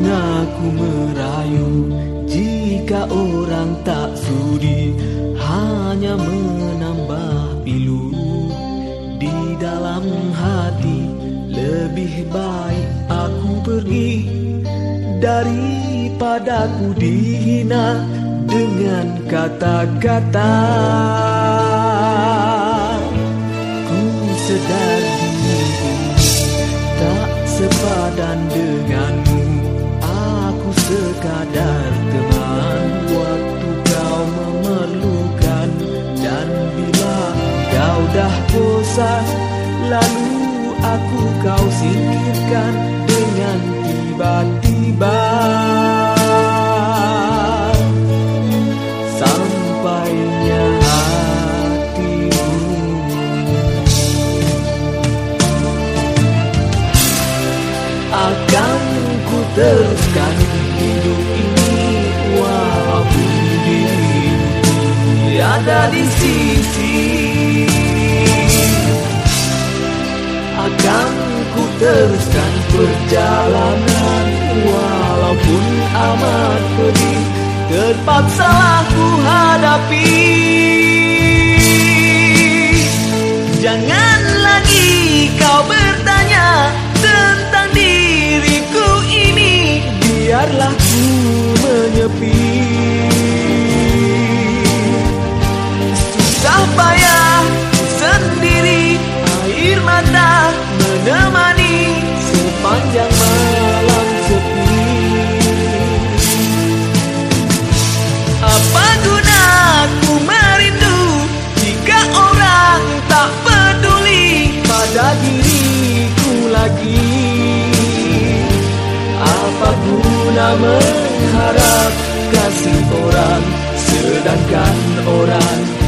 aku merayu. Jika orang tak sudi Hanya menambah pilu. Di dalam hati Lebih baik aku pergi. Daripada ku dihina Dengan kata-kata. Ku sedar diri Tak sepadan denganmu sekadar teman Waktu kau memerlukan. Dan bila kau dah bosan Lalu aku kau singkirkan Dengan tiba-tiba tiada di sisi. Akan ku teruskan perjalanan Walaupun amat pedih Terpaksa ku hadapi. Jangan mengharap kasih orang Sedangkan orang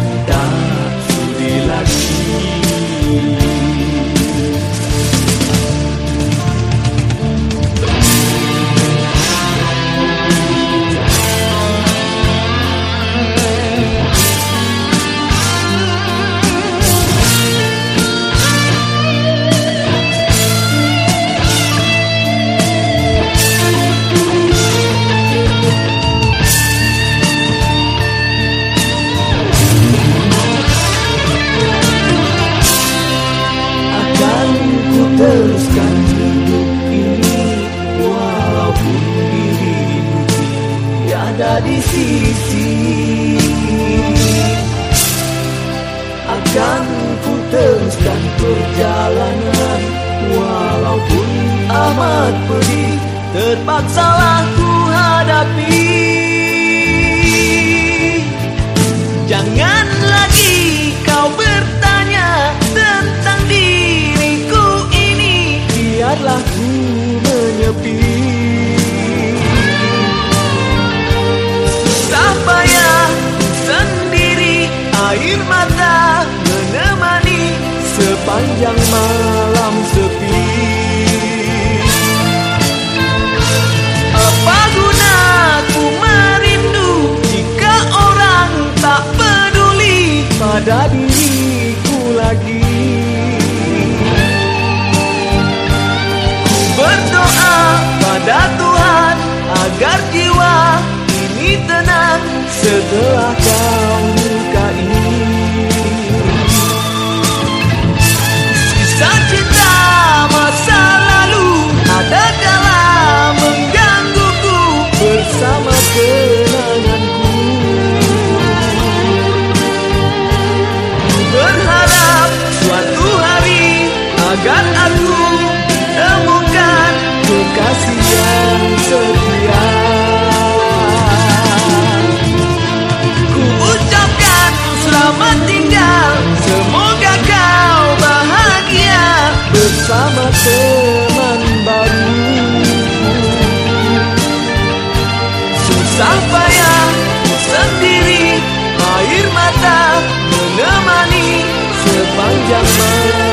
amat pedih Terpaksalah ku hadapi. Jangan lagi kau bertanya tentang diriku ini. Biarlah ku menyepi. Payah sendiri Air mata menemani Sepanjang malam pada Tuhan Agar jiwa setia Ku selamat tinggal Semoga kau bahagia Bersama teman baru. Susah payah sendiri Air mata menemani Sepanjang malam